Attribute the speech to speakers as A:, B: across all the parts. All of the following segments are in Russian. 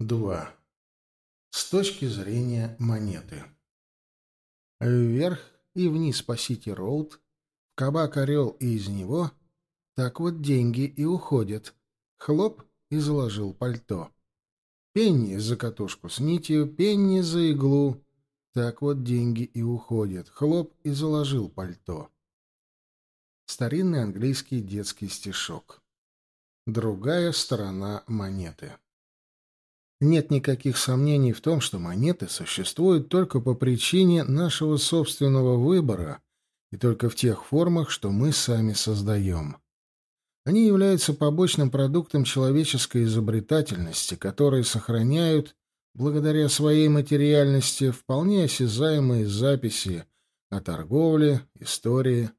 A: 2. С точки зрения монеты. Вверх и вниз по Сити-Роуд, в кабак «Орел» и из него, так вот деньги и уходят. Хлоп и заложил пальто. Пенни за катушку с нитью, пенни за иглу. Так вот деньги и уходят. Хлоп и заложил пальто. Старинный английский детский стишок. Другая сторона монеты. Нет никаких сомнений в том, что монеты существуют только по причине нашего собственного выбора и только в тех формах, что мы сами создаем. Они являются побочным продуктом человеческой изобретательности, которые сохраняют, благодаря своей материальности, вполне осязаемые записи о торговле, истории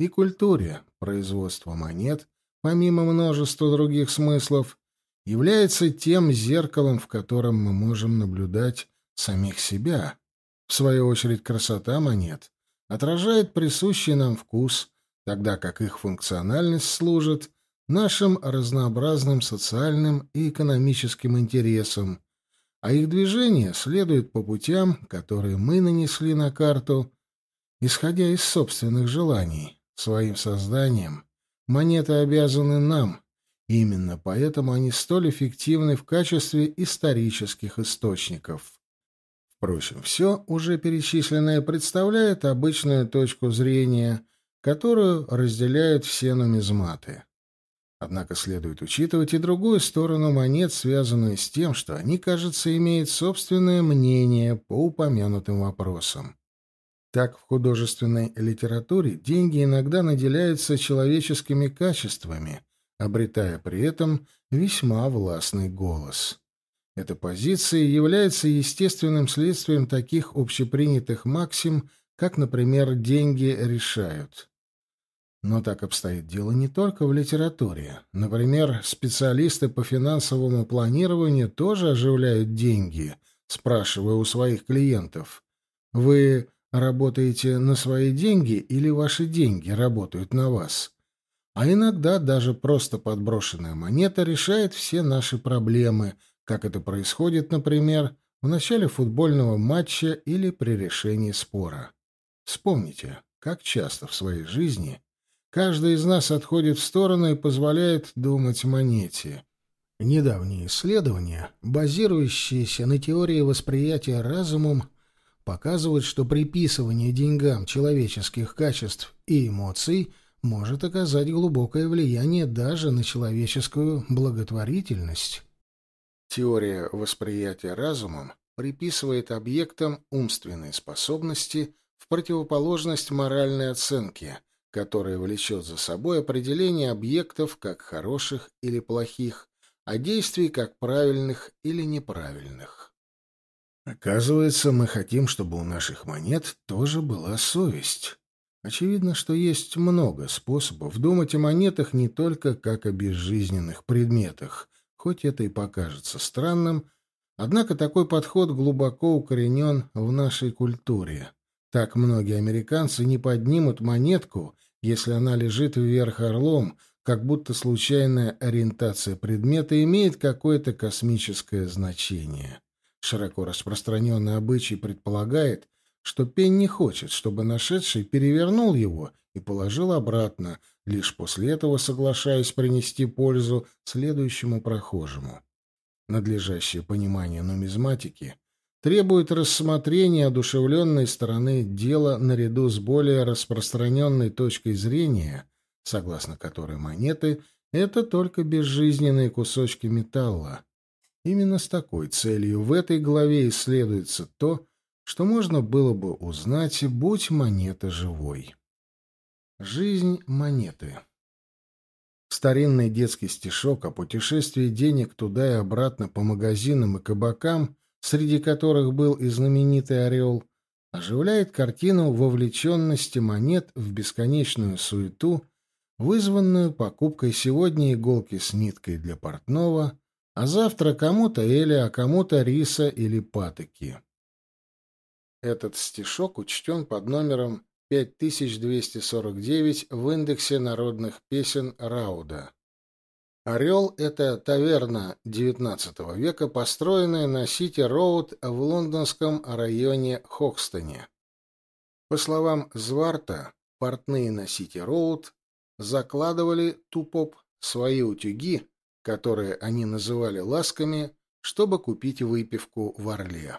A: и культуре производства монет, помимо множества других смыслов, является тем зеркалом, в котором мы можем наблюдать самих себя. В свою очередь, красота монет отражает присущий нам вкус, тогда как их функциональность служит нашим разнообразным социальным и экономическим интересам, а их движение следует по путям, которые мы нанесли на карту, исходя из собственных желаний. Своим созданием монеты обязаны нам, Именно поэтому они столь эффективны в качестве исторических источников. Впрочем, все уже перечисленное представляет обычную точку зрения, которую разделяют все нумизматы. Однако следует учитывать и другую сторону монет, связанную с тем, что они, кажется, имеют собственное мнение по упомянутым вопросам. Так, в художественной литературе деньги иногда наделяются человеческими качествами, обретая при этом весьма властный голос. Эта позиция является естественным следствием таких общепринятых максим, как, например, «деньги решают». Но так обстоит дело не только в литературе. Например, специалисты по финансовому планированию тоже оживляют деньги, спрашивая у своих клиентов, «Вы работаете на свои деньги или ваши деньги работают на вас?» А иногда даже просто подброшенная монета решает все наши проблемы, как это происходит, например, в начале футбольного матча или при решении спора. Вспомните, как часто в своей жизни каждый из нас отходит в сторону и позволяет думать монете. Недавние исследования, базирующиеся на теории восприятия разумом, показывают, что приписывание деньгам человеческих качеств и эмоций – может оказать глубокое влияние даже на человеческую благотворительность. Теория восприятия разумом приписывает объектам умственные способности в противоположность моральной оценке, которая влечет за собой определение объектов как хороших или плохих, а действий как правильных или неправильных. Оказывается, мы хотим, чтобы у наших монет тоже была совесть. Очевидно, что есть много способов думать о монетах не только как о безжизненных предметах, хоть это и покажется странным, однако такой подход глубоко укоренен в нашей культуре. Так многие американцы не поднимут монетку, если она лежит вверх орлом, как будто случайная ориентация предмета имеет какое-то космическое значение. Широко распространенный обычай предполагает, что Пенни хочет, чтобы нашедший перевернул его и положил обратно, лишь после этого соглашаясь принести пользу следующему прохожему. Надлежащее понимание нумизматики требует рассмотрения одушевленной стороны дела наряду с более распространенной точкой зрения, согласно которой монеты — это только безжизненные кусочки металла. Именно с такой целью в этой главе исследуется то, что можно было бы узнать, будь монета живой. Жизнь монеты. Старинный детский стишок о путешествии денег туда и обратно по магазинам и кабакам, среди которых был и знаменитый орел, оживляет картину вовлеченности монет в бесконечную суету, вызванную покупкой сегодня иголки с ниткой для портного, а завтра кому-то эля, а кому-то риса или патоки. Этот стишок учтен под номером 5249 в индексе народных песен Рауда. «Орел» — это таверна XIX века, построенная на Сити-Роуд в лондонском районе Хокстоне. По словам Зварта, портные на Сити-Роуд закладывали тупоп свои утюги, которые они называли ласками, чтобы купить выпивку в Орле.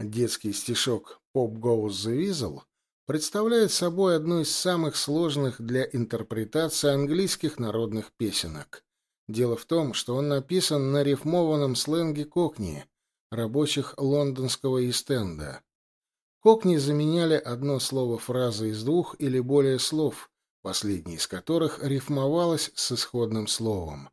A: Детский стишок «Pop Goes the Weasel» представляет собой одну из самых сложных для интерпретации английских народных песенок. Дело в том, что он написан на рифмованном сленге кокни, рабочих лондонского Истенда. Кокни заменяли одно слово фразы из двух или более слов, последнее из которых рифмовалось с исходным словом.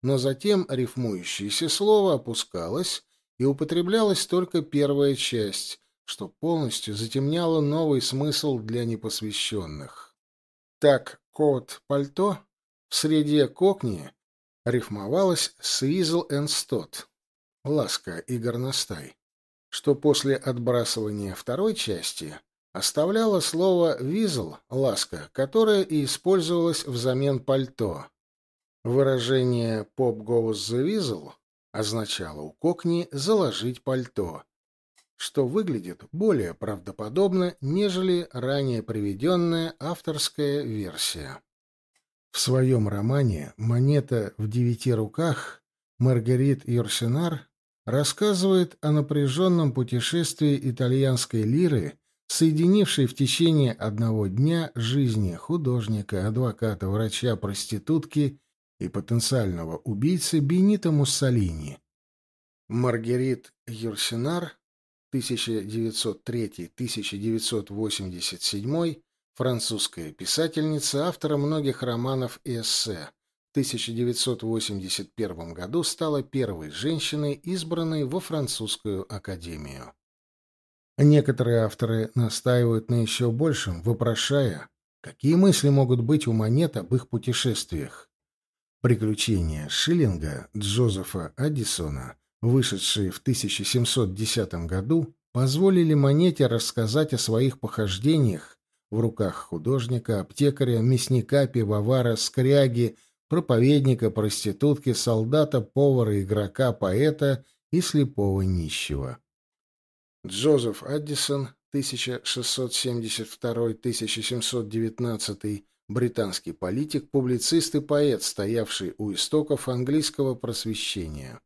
A: Но затем рифмующееся слово опускалось, и употреблялась только первая часть, что полностью затемняло новый смысл для непосвященных. Так, кот «пальто» в среде кокни рифмовалось с «визл and стот» — «ласка» и «горностай», что после отбрасывания второй части оставляло слово «визл» — «ласка», которое и использовалось взамен «пальто». Выражение «pop goes the weasel» означало у Кокни заложить пальто, что выглядит более правдоподобно, нежели ранее приведенная авторская версия. В своем романе «Монета в девяти руках» Маргарит Йорсенар рассказывает о напряженном путешествии итальянской лиры, соединившей в течение одного дня жизни художника, адвоката, врача, проститутки и потенциального убийцы Бенита Муссолини. Маргарит Юрсинар, 1903-1987, французская писательница, автор многих романов и эссе. В 1981 году стала первой женщиной, избранной во французскую академию. Некоторые авторы настаивают на еще большем, вопрошая, какие мысли могут быть у монет об их путешествиях. Приключения Шиллинга Джозефа Аддисона, вышедшие в 1710 году, позволили монете рассказать о своих похождениях в руках художника, аптекаря, мясника, пивовара, скряги, проповедника, проститутки, солдата, повара, игрока, поэта и слепого нищего. Джозеф Аддисон, 1672-1719 британский политик, публицист и поэт, стоявший у истоков английского просвещения.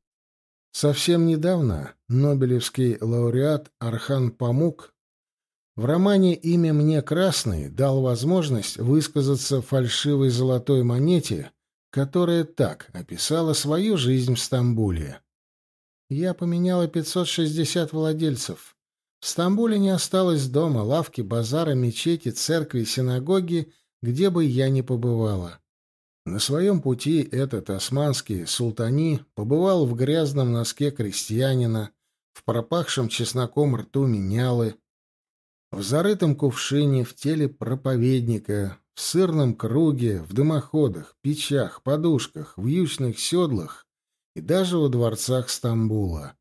A: Совсем недавно Нобелевский лауреат Архан Памук в романе «Имя мне красный» дал возможность высказаться фальшивой золотой монете, которая так описала свою жизнь в Стамбуле. «Я поменяла 560 владельцев. В Стамбуле не осталось дома, лавки, базара, мечети, церкви, синагоги где бы я ни побывала. На своем пути этот османский султани побывал в грязном носке крестьянина, в пропахшем чесноком рту менялы, в зарытом кувшине в теле проповедника, в сырном круге, в дымоходах, печах, подушках, в ючных седлах и даже во дворцах Стамбула.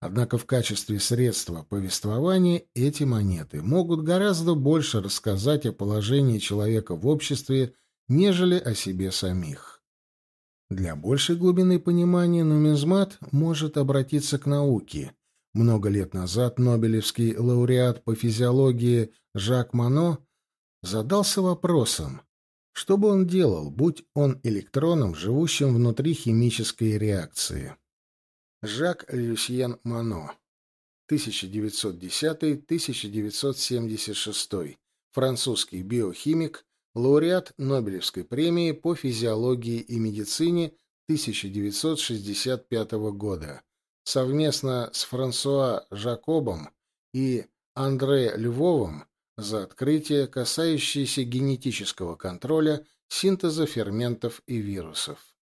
A: Однако в качестве средства повествования эти монеты могут гораздо больше рассказать о положении человека в обществе, нежели о себе самих. Для большей глубины понимания нумизмат может обратиться к науке. Много лет назад Нобелевский лауреат по физиологии Жак Мано задался вопросом, что бы он делал, будь он электроном, живущим внутри химической реакции. Жак Люсьен Мано, 1910-1976, французский биохимик, лауреат Нобелевской премии по физиологии и медицине 1965 года, совместно с Франсуа Жакобом и Андре Львовым за открытие, касающееся генетического контроля синтеза ферментов и вирусов.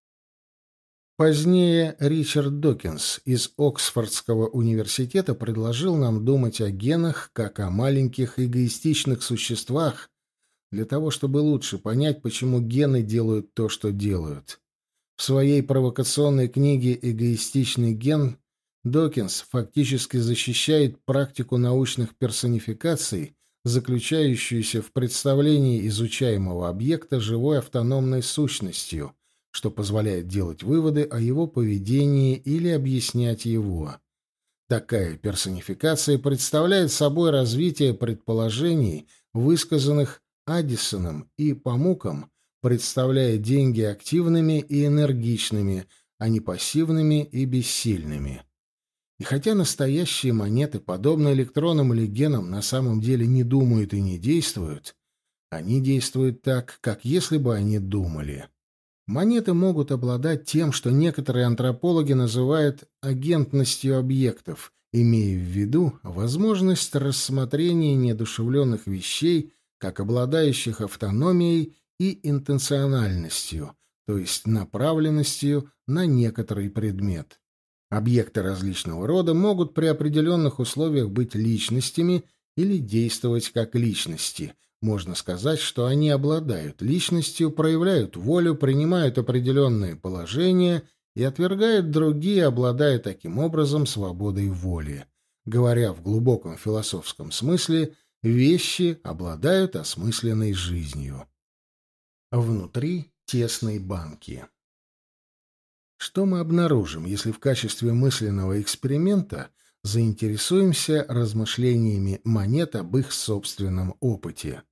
A: Позднее Ричард Докинс из Оксфордского университета предложил нам думать о генах как о маленьких эгоистичных существах, для того, чтобы лучше понять, почему гены делают то, что делают. В своей провокационной книге «Эгоистичный ген» Докинс фактически защищает практику научных персонификаций, заключающуюся в представлении изучаемого объекта живой автономной сущностью – что позволяет делать выводы о его поведении или объяснять его. Такая персонификация представляет собой развитие предположений, высказанных Аддисоном и Памуком, представляя деньги активными и энергичными, а не пассивными и бессильными. И хотя настоящие монеты, подобно электронным или генам, на самом деле не думают и не действуют, они действуют так, как если бы они думали. Монеты могут обладать тем, что некоторые антропологи называют агентностью объектов, имея в виду возможность рассмотрения неодушевленных вещей как обладающих автономией и интенциональностью, то есть направленностью на некоторый предмет. Объекты различного рода могут при определенных условиях быть личностями или действовать как личности. Можно сказать, что они обладают личностью, проявляют волю, принимают определенные положения и отвергают другие, обладая таким образом свободой воли. Говоря в глубоком философском смысле, вещи обладают осмысленной жизнью. Внутри тесной банки. Что мы обнаружим, если в качестве мысленного эксперимента заинтересуемся размышлениями монет об их собственном опыте?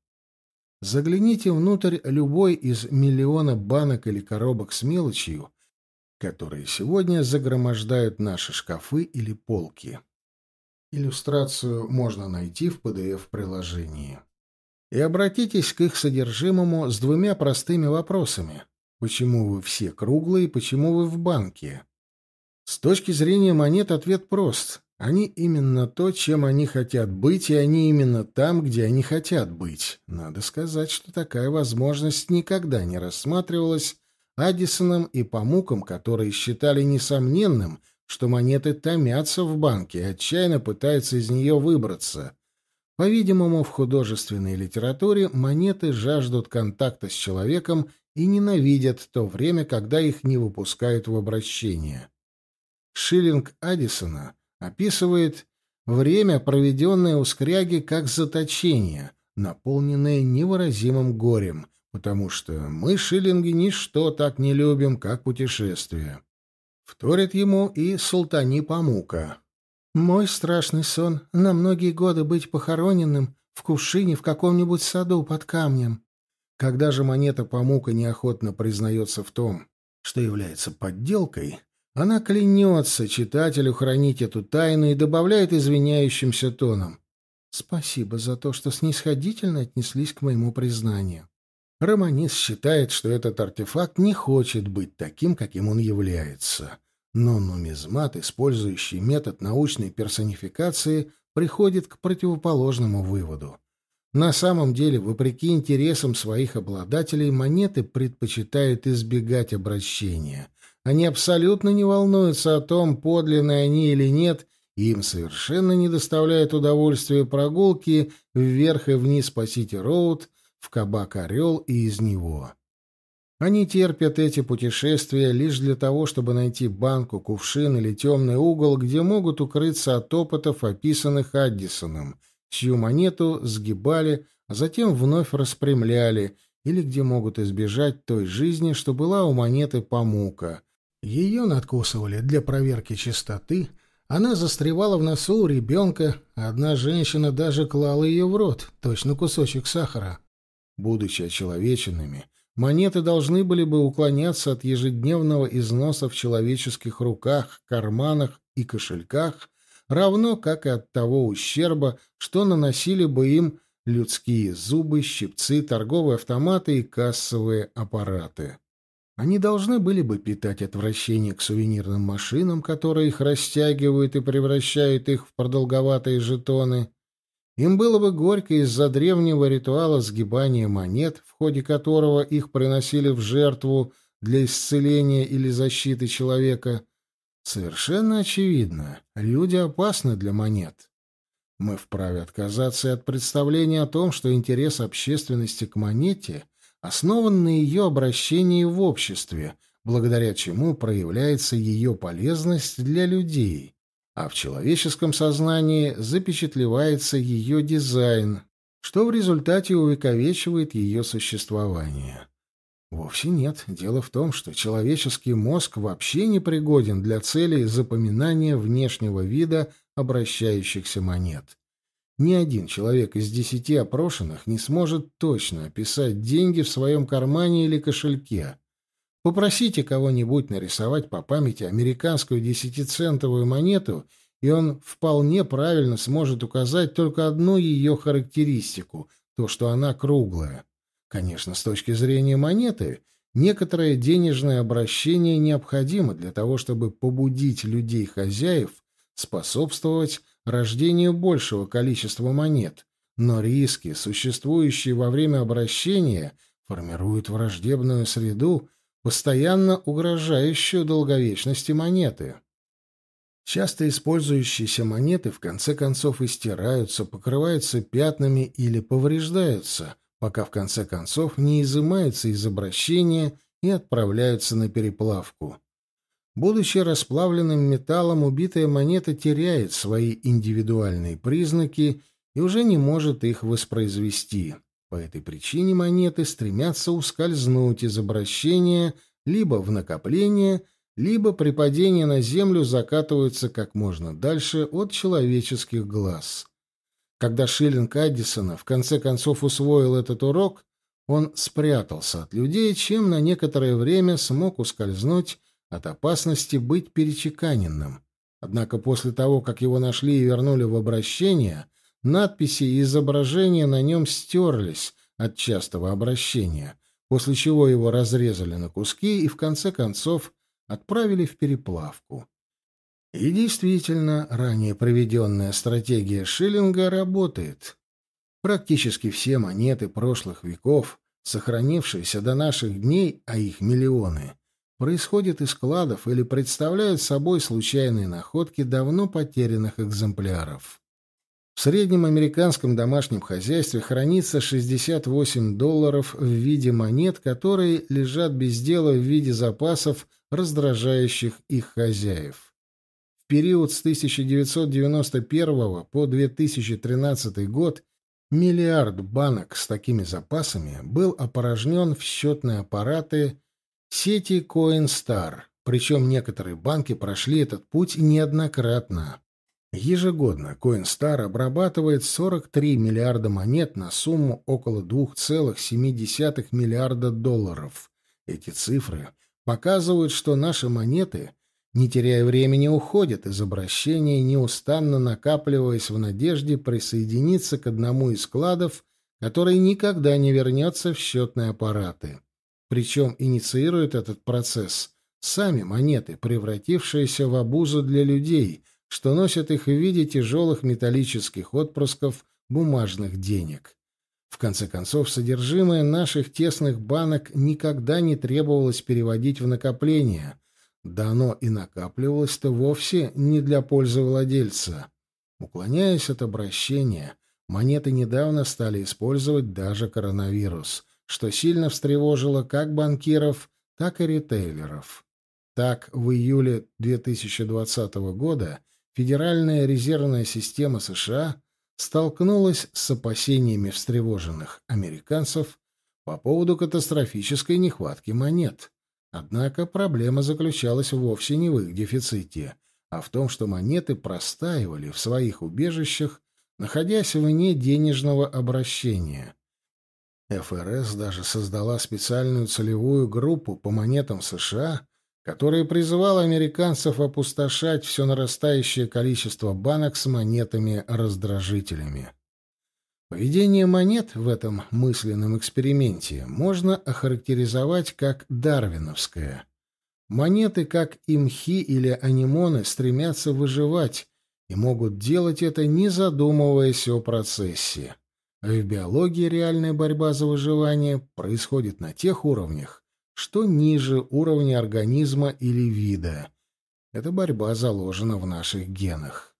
A: Загляните внутрь любой из миллиона банок или коробок с мелочью, которые сегодня загромождают наши шкафы или полки. Иллюстрацию можно найти в PDF-приложении. И обратитесь к их содержимому с двумя простыми вопросами. Почему вы все круглые, почему вы в банке? С точки зрения монет ответ прост. Они именно то, чем они хотят быть, и они именно там, где они хотят быть. Надо сказать, что такая возможность никогда не рассматривалась Аддисоном и Памуком, которые считали несомненным, что монеты томятся в банке и отчаянно пытаются из нее выбраться. По-видимому, в художественной литературе монеты жаждут контакта с человеком и ненавидят то время, когда их не выпускают в обращение. Шиллинг Аддисона описывает время, проведенное у скряги, как заточение, наполненное невыразимым горем, потому что мы, шиллинги, ничто так не любим, как путешествие. Вторит ему и Султани Памука. «Мой страшный сон — на многие годы быть похороненным в кувшине в каком-нибудь саду под камнем. Когда же монета Памука неохотно признается в том, что является подделкой, она клянется читателю хранить эту тайну и добавляет извиняющимся тоном. «Спасибо за то, что снисходительно отнеслись к моему признанию». Романист считает, что этот артефакт не хочет быть таким, каким он является. Но нумизмат, использующий метод научной персонификации, приходит к противоположному выводу. На самом деле, вопреки интересам своих обладателей, монеты предпочитают избегать обращения. Они абсолютно не волнуются о том, подлинные они или нет, и им совершенно не доставляет удовольствия прогулки вверх и вниз по Сити-Роуд, в кабак «Орел» и из него. Они терпят эти путешествия лишь для того, чтобы найти банку, кувшин или темный угол, где могут укрыться от опытов, описанных Аддисоном — чью монету сгибали, а затем вновь распрямляли, или где могут избежать той жизни, что была у монеты Памука. Ее надкусывали для проверки чистоты, она застревала в носу у ребенка, одна женщина даже клала ее в рот, точно кусочек сахара. Будучи очеловеченными, монеты должны были бы уклоняться от ежедневного износа в человеческих руках, карманах и кошельках, равно как и от того ущерба, что наносили бы им людские зубы, щипцы, торговые автоматы и кассовые аппараты. Они должны были бы питать отвращение к сувенирным машинам, которые их растягивают и превращают их в продолговатые жетоны. Им было бы горько из-за древнего ритуала сгибания монет, в ходе которого их приносили в жертву для исцеления или защиты человека, Совершенно очевидно, люди опасны для монет. Мы вправе отказаться от представления о том, что интерес общественности к монете основан на ее обращении в обществе, благодаря чему проявляется ее полезность для людей, а в человеческом сознании запечатлевается ее дизайн, что в результате увековечивает ее существование. Вовсе нет. Дело в том, что человеческий мозг вообще не пригоден для целей запоминания внешнего вида обращающихся монет. Ни один человек из десяти опрошенных не сможет точно описать деньги в своем кармане или кошельке. Попросите кого-нибудь нарисовать по памяти американскую десятицентовую монету, и он вполне правильно сможет указать только одну ее характеристику — то, что она круглая. Конечно, с точки зрения монеты, некоторое денежное обращение необходимо для того, чтобы побудить людей-хозяев способствовать рождению большего количества монет, но риски, существующие во время обращения, формируют враждебную среду, постоянно угрожающую долговечности монеты. Часто использующиеся монеты в конце концов истираются, покрываются пятнами или повреждаются, пока в конце концов не изымаются из обращения и отправляются на переплавку. Будучи расплавленным металлом, убитая монета теряет свои индивидуальные признаки и уже не может их воспроизвести. По этой причине монеты стремятся ускользнуть из обращения либо в накопление, либо при падении на землю закатываются как можно дальше от человеческих глаз. Когда Шиллинг Аддисона в конце концов усвоил этот урок, он спрятался от людей, чем на некоторое время смог ускользнуть от опасности быть перечеканенным. Однако после того, как его нашли и вернули в обращение, надписи и изображения на нем стерлись от частого обращения, после чего его разрезали на куски и в конце концов отправили в переплавку. И действительно, ранее проведенная стратегия Шиллинга работает. Практически все монеты прошлых веков, сохранившиеся до наших дней, а их миллионы, происходят из складов или представляют собой случайные находки давно потерянных экземпляров. В среднем американском домашнем хозяйстве хранится 68 долларов в виде монет, которые лежат без дела в виде запасов, раздражающих их хозяев. В период с 1991 по 2013 год миллиард банок с такими запасами был опорожнен в счетные аппараты сети Coinstar, причем некоторые банки прошли этот путь неоднократно. Ежегодно Coinstar обрабатывает 43 миллиарда монет на сумму около 2,7 миллиарда долларов. Эти цифры показывают, что наши монеты, не теряя времени, уходят из обращения, неустанно накапливаясь в надежде присоединиться к одному из складов, который никогда не вернется в счетные аппараты. Причем инициируют этот процесс сами монеты, превратившиеся в обузу для людей, что носят их в виде тяжелых металлических отпрысков бумажных денег. В конце концов, содержимое наших тесных банок никогда не требовалось переводить в накопление, да оно и накапливалось-то вовсе не для пользы владельца. Уклоняясь от обращения, монеты недавно стали использовать даже коронавирус — что сильно встревожило как банкиров, так и ритейлеров. Так, в июле 2020 года Федеральная резервная система США столкнулась с опасениями встревоженных американцев по поводу катастрофической нехватки монет. Однако проблема заключалась вовсе не в их дефиците, а в том, что монеты простаивали в своих убежищах, находясь вне денежного обращения. ФРС даже создала специальную целевую группу по монетам США, которая призывала американцев опустошать все нарастающее количество банок с монетами-раздражителями. Поведение монет в этом мысленном эксперименте можно охарактеризовать как дарвиновское. Монеты, как имхи или анимоны, стремятся выживать и могут делать это, не задумываясь о процессе. А в биологии реальная борьба за выживание происходит на тех уровнях, что ниже уровня организма или вида. Эта борьба заложена в наших генах.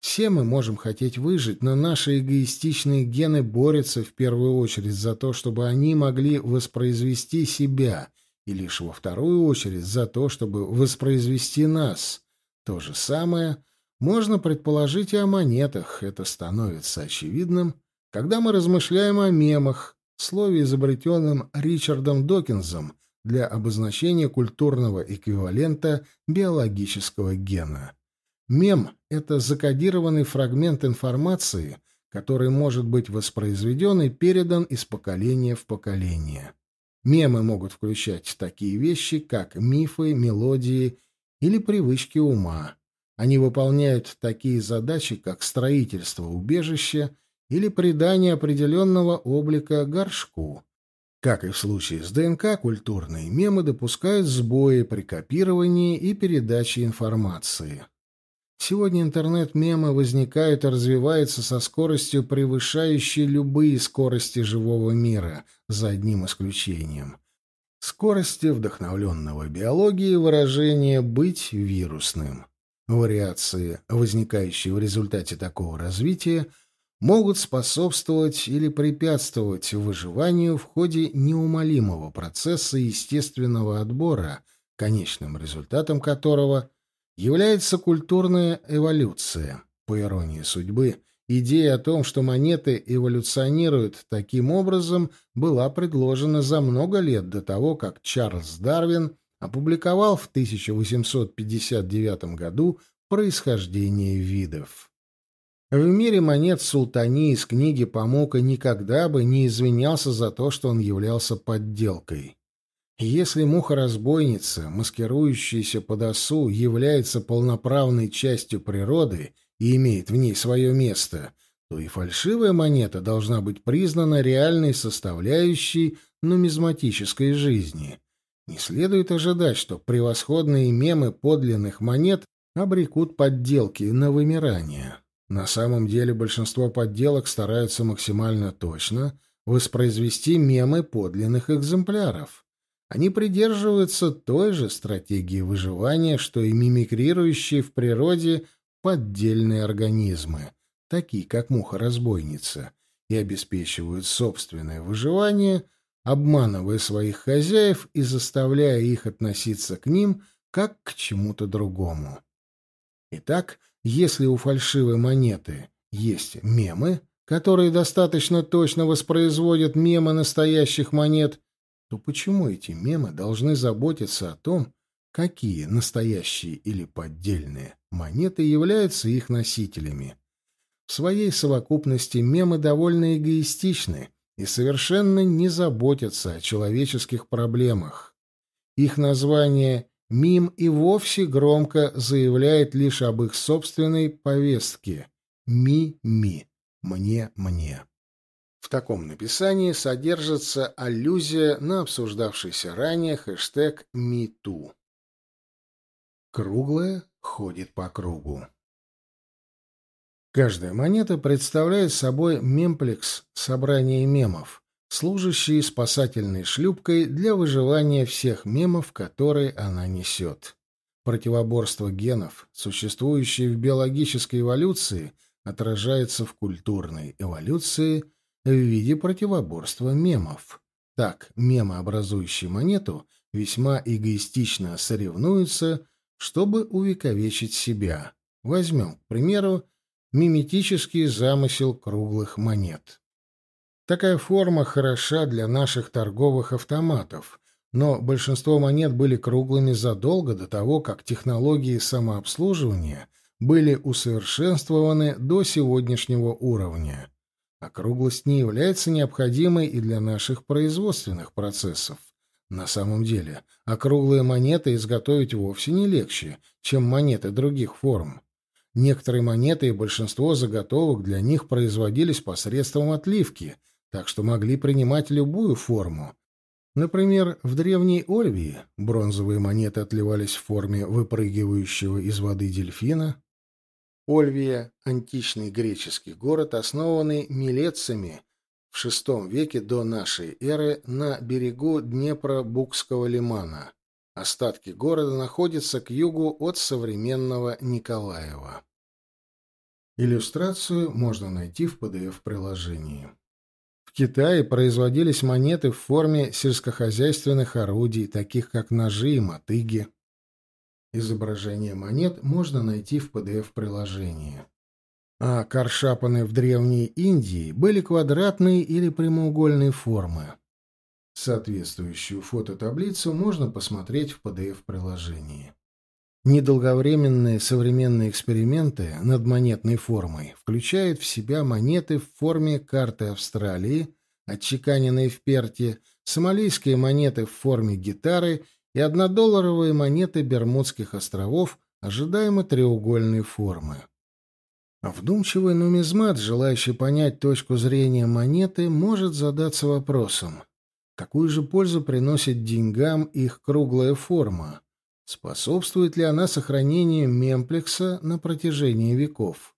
A: Все мы можем хотеть выжить, но наши эгоистичные гены борются в первую очередь за то, чтобы они могли воспроизвести себя, и лишь во вторую очередь за то, чтобы воспроизвести нас. То же самое можно предположить и о монетах, это становится очевидным когда мы размышляем о мемах, слове, изобретенном Ричардом Докинзом для обозначения культурного эквивалента биологического гена. Мем — это закодированный фрагмент информации, который может быть воспроизведен и передан из поколения в поколение. Мемы могут включать такие вещи, как мифы, мелодии или привычки ума. Они выполняют такие задачи, как строительство убежища или придание определенного облика горшку. Как и в случае с ДНК, культурные мемы допускают сбои при копировании и передаче информации. Сегодня интернет-мемы возникают и развиваются со скоростью, превышающей любые скорости живого мира, за одним исключением. Скорости вдохновленного биологией выражения «быть вирусным». Вариации, возникающие в результате такого развития, могут способствовать или препятствовать выживанию в ходе неумолимого процесса естественного отбора, конечным результатом которого является культурная эволюция. По иронии судьбы, идея о том, что монеты эволюционируют таким образом, была предложена за много лет до того, как Чарльз Дарвин опубликовал в 1859 году «Происхождение видов». В мире монет Султани из книги Памука никогда бы не извинялся за то, что он являлся подделкой. Если муха-разбойница, маскирующаяся под осу, является полноправной частью природы и имеет в ней свое место, то и фальшивая монета должна быть признана реальной составляющей нумизматической жизни. Не следует ожидать, что превосходные мемы подлинных монет обрекут подделки на вымирание. На самом деле большинство подделок стараются максимально точно воспроизвести мемы подлинных экземпляров. Они придерживаются той же стратегии выживания, что и мимикрирующие в природе поддельные организмы, такие как муха-разбойница, и обеспечивают собственное выживание, обманывая своих хозяев и заставляя их относиться к ним как к чему-то другому. Итак, если у фальшивой монеты есть мемы, которые достаточно точно воспроизводят мемы настоящих монет, то почему эти мемы должны заботиться о том, какие настоящие или поддельные монеты являются их носителями? В своей совокупности мемы довольно эгоистичны и совершенно не заботятся о человеческих проблемах. Их название «мим» и вовсе громко заявляет лишь об их собственной повестке «ми-ми», «мне-мне». В таком написании содержится аллюзия на обсуждавшийся ранее хэштег «MeToo». Круглая ходит по кругу. Каждая монета представляет собой мемплекс собрания мемов, служащий спасательной шлюпкой для выживания всех мемов, которые она несет. Противоборство генов, существующее в биологической эволюции, отражается в культурной эволюции – в виде противоборства мемов. Так, мемы, образующие монету, весьма эгоистично соревнуются, чтобы увековечить себя. Возьмем, к примеру, миметический замысел круглых монет. Такая форма хороша для наших торговых автоматов, но большинство монет были круглыми задолго до того, как технологии самообслуживания были усовершенствованы до сегодняшнего уровня. Округлость не является необходимой и для наших производственных процессов. На самом деле, округлые монеты изготовить вовсе не легче, чем монеты других форм. Некоторые монеты и большинство заготовок для них производились посредством отливки, так что могли принимать любую форму. Например, в древней Ольвии бронзовые монеты отливались в форме выпрыгивающего из воды дельфина, Ольвия – античный греческий город, основанный милетцами в VI веке до нашей эры на берегу Днепро-Букского лимана. Остатки города находятся к югу от современного Николаева. Иллюстрацию можно найти в PDF-приложении. Китае производились монеты в форме сельскохозяйственных орудий, таких как ножи и мотыги. Изображение монет можно найти в PDF-приложении. а каршапаны в Древней Индии были квадратной или прямоугольной формы. Соответствующую фототаблицу можно посмотреть в PDF-приложении. Недолговременные современные эксперименты над монетной формой включают в себя монеты в форме карты Австралии, отчеканенные в Перте, сомалийские монеты в форме гитары и однодолларовые монеты Бермудских островов ожидаемо треугольной формы. Вдумчивый нумизмат, желающий понять точку зрения монеты, может задаться вопросом, какую же пользу приносит деньгам их круглая форма? Способствует ли она сохранению мемплекса на протяжении веков?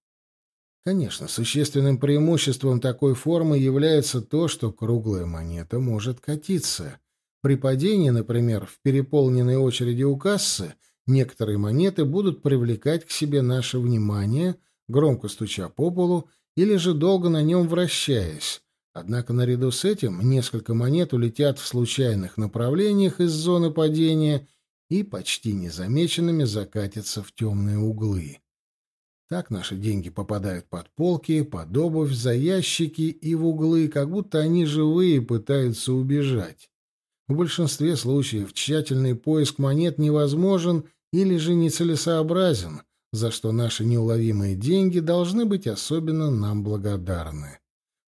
A: Конечно, существенным преимуществом такой формы является то, что круглая монета может катиться. При падении, например, в переполненной очереди у кассы, некоторые монеты будут привлекать к себе наше внимание, громко стуча по полу или же долго на нем вращаясь. Однако наряду с этим несколько монет улетят в случайных направлениях из зоны падения и почти незамеченными закатятся в темные углы. Так наши деньги попадают под полки, под обувь, за ящики и в углы, как будто они живые пытаются убежать. В большинстве случаев тщательный поиск монет невозможен или же нецелесообразен, за что наши неуловимые деньги должны быть особенно нам благодарны.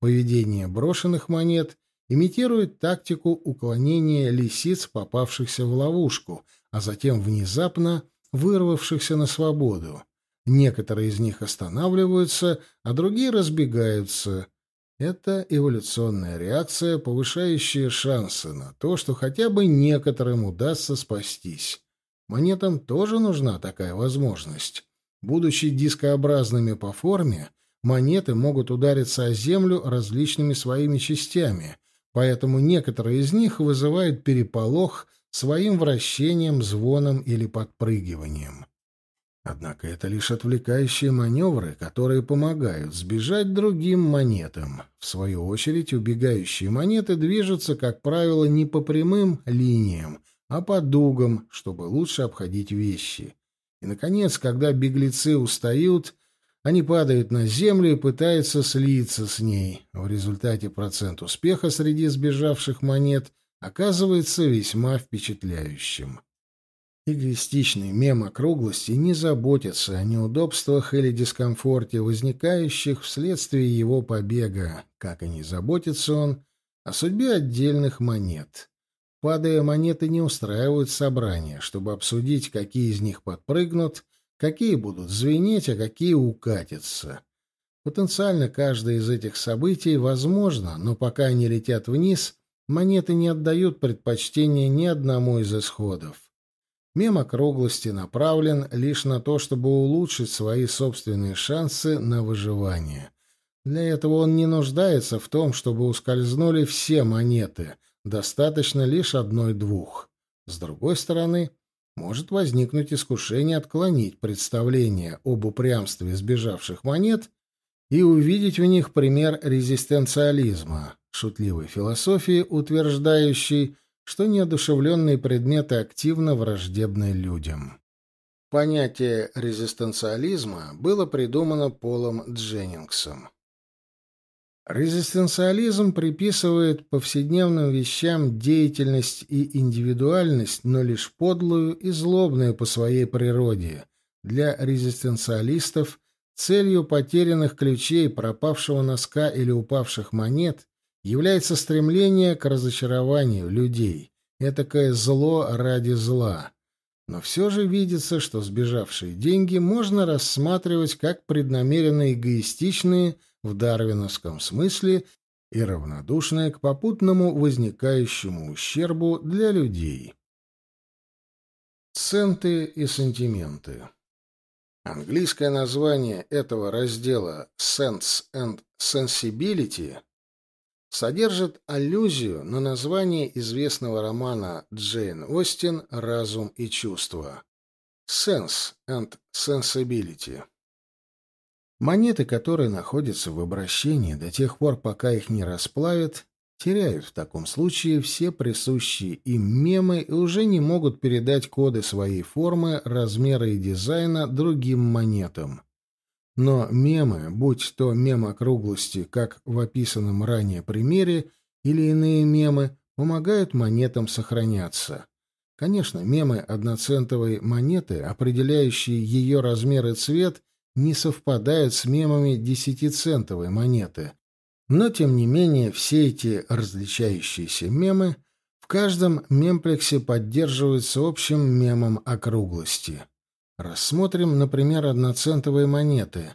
A: Поведение брошенных монет имитирует тактику уклонения лисиц, попавшихся в ловушку, а затем внезапно вырвавшихся на свободу. Некоторые из них останавливаются, а другие разбегаются. Это эволюционная реакция, повышающая шансы на то, что хотя бы некоторым удастся спастись. Монетам тоже нужна такая возможность. Будучи дискообразными по форме, монеты могут удариться о землю различными своими частями, поэтому некоторые из них вызывают переполох своим вращением, звоном или подпрыгиванием. Однако это лишь отвлекающие маневры, которые помогают сбежать другим монетам. В свою очередь, убегающие монеты движутся, как правило, не по прямым линиям, а по дугам, чтобы лучше обходить вещи. И, наконец, когда беглецы устают, они падают на землю и пытаются слиться с ней. В результате процент успеха среди сбежавших монет оказывается весьма впечатляющим. Эгоистичный мем округлости не заботится о неудобствах или дискомфорте, возникающих вследствие его побега, как и не заботится он о судьбе отдельных монет. Падая, монеты не устраивают собрания, чтобы обсудить, какие из них подпрыгнут, какие будут звенеть, а какие укатятся. Потенциально каждое из этих событий возможно, но пока они летят вниз, монеты не отдают предпочтения ни одному из исходов. Мем округлости направлен лишь на то, чтобы улучшить свои собственные шансы на выживание. Для этого он не нуждается в том, чтобы ускользнули все монеты, достаточно лишь одной-двух. С другой стороны, может возникнуть искушение отклонить представление об упрямстве сбежавших монет и увидеть в них пример резистенциализма, шутливой философии, утверждающей, что неодушевленные предметы активно враждебны людям. Понятие резистенциализма было придумано Полом Дженнингсом. Резистенциализм приписывает повседневным вещам деятельность и индивидуальность, но лишь подлую и злобную по своей природе. Для резистенциалистов целью потерянных ключей, пропавшего носка или упавших монет является стремление к разочарованию людей, этакое зло ради зла. Но все же видится, что сбежавшие деньги можно рассматривать как преднамеренно эгоистичные в дарвиновском смысле и равнодушные к попутному возникающему ущербу для людей. Центы и сантименты Английское название этого раздела «Sense and Sensibility» содержит аллюзию на название известного романа Джейн Остин «Разум и чувства» «Sense and Sensibility». Монеты, которые находятся в обращении до тех пор, пока их не расплавят, теряют в таком случае все присущие им мемы и уже не могут передать коды своей формы, размера и дизайна другим монетам. Но мемы, будь то мем округлости, как в описанном ранее примере, или иные мемы, помогают монетам сохраняться. Конечно, мемы одноцентовой монеты, определяющие ее размер и цвет, не совпадают с мемами десятицентовой монеты. Но, тем не менее, все эти различающиеся мемы в каждом мемплексе поддерживаются общим мемом округлости. Рассмотрим, например, одноцентовые монеты,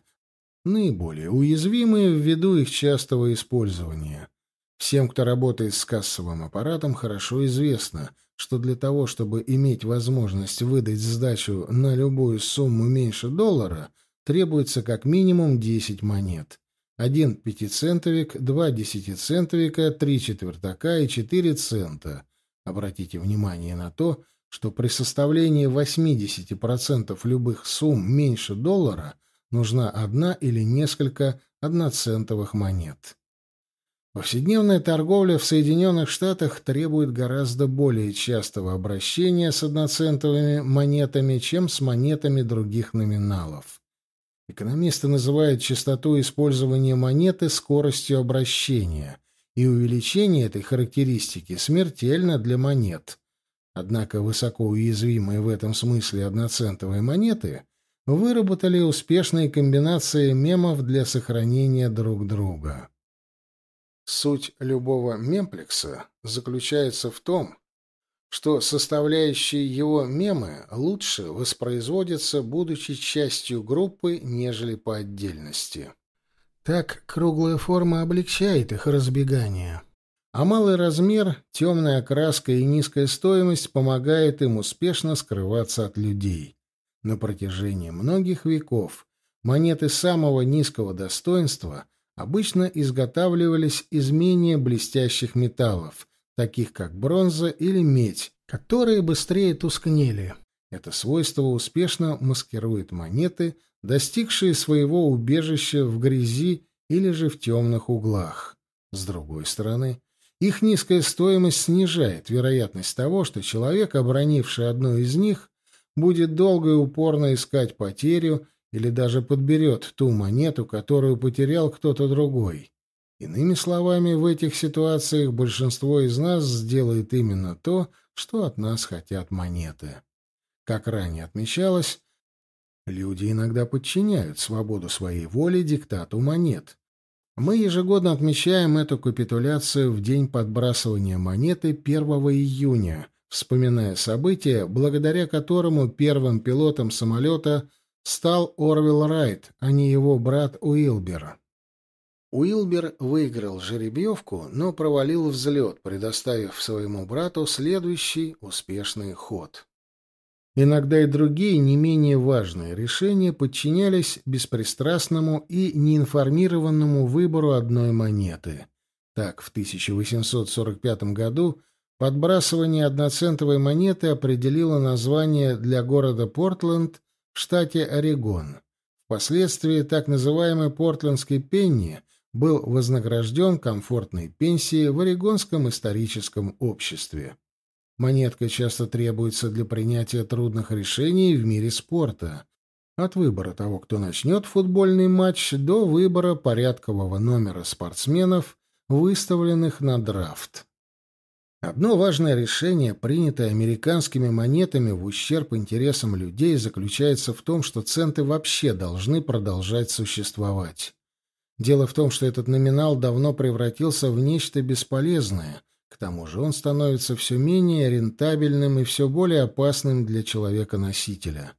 A: наиболее уязвимые ввиду их частого использования. Всем, кто работает с кассовым аппаратом, хорошо известно, что для того, чтобы иметь возможность выдать сдачу на любую сумму меньше доллара, требуется как минимум 10 монет. Один пятицентовик, два десятицентовика, три четвертака и четыре цента. Обратите внимание на то, что при составлении 80% любых сумм меньше доллара нужна одна или несколько одноцентовых монет. Повседневная торговля в Соединенных Штатах требует гораздо более частого обращения с одноцентовыми монетами, чем с монетами других номиналов. Экономисты называют частоту использования монеты скоростью обращения, и увеличение этой характеристики смертельно для монет. Однако высоко уязвимые в этом смысле одноцентовые монеты выработали успешные комбинации мемов для сохранения друг друга. Суть любого мемплекса заключается в том, что составляющие его мемы лучше воспроизводятся, будучи частью группы, нежели по отдельности. Так круглая форма облегчает их разбегание, а малый размер, темная окраска и низкая стоимость помогает им успешно скрываться от людей. На протяжении многих веков монеты самого низкого достоинства – обычно изготавливались из менее блестящих металлов, таких как бронза или медь, которые быстрее тускнели. Это свойство успешно маскирует монеты, достигшие своего убежища в грязи или же в темных углах. С другой стороны, их низкая стоимость снижает вероятность того, что человек, обронивший одну из них, будет долго и упорно искать потерю или даже подберет ту монету, которую потерял кто-то другой. Иными словами, в этих ситуациях большинство из нас сделает именно то, что от нас хотят монеты. Как ранее отмечалось, люди иногда подчиняют свободу своей воли диктату монет. Мы ежегодно отмечаем эту капитуляцию в день подбрасывания монеты 1 июня, вспоминая событие, благодаря которому первым пилотом самолета стал Орвилл Райт, а не его брат Уилбер. Уилбер выиграл жеребьевку, но провалил взлет, предоставив своему брату следующий успешный ход. Иногда и другие не менее важные решения подчинялись беспристрастному и неинформированному выбору одной монеты. Так, в 1845 году подбрасывание одноцентовой монеты определило название для города Портленд в штате Орегон. Впоследствии так называемый портлендский пенни был вознагражден комфортной пенсией в Орегонском историческом обществе. Монетка часто требуется для принятия трудных решений в мире спорта. От выбора того, кто начнет футбольный матч, до выбора порядкового номера спортсменов, выставленных на драфт. Одно важное решение, принятое американскими монетами в ущерб интересам людей, заключается в том, что центы вообще должны продолжать существовать. Дело в том, что этот номинал давно превратился в нечто бесполезное. К тому же он становится все менее рентабельным и все более опасным для человека-носителя.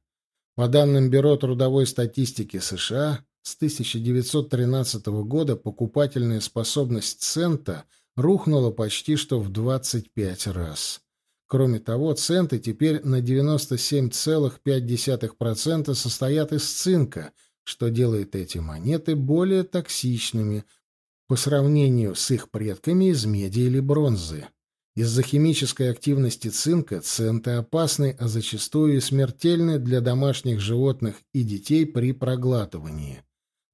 A: По данным Бюро трудовой статистики США, с 1913 года покупательная способность цента – рухнуло почти что в 25 раз. Кроме того, центы теперь на 97,5% состоят из цинка, что делает эти монеты более токсичными по сравнению с их предками из меди или бронзы. Из-за химической активности цинка центы опасны, а зачастую и смертельны для домашних животных и детей при проглатывании.